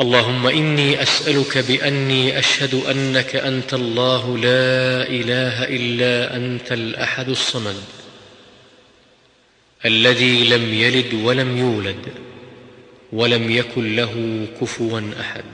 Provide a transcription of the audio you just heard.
اللهم إني أسألك بأني أشهد أنك أنت الله لا إله إلا أنت الأحد الصمد الذي لم يلد ولم يولد ولم يكن له كفوا أحد.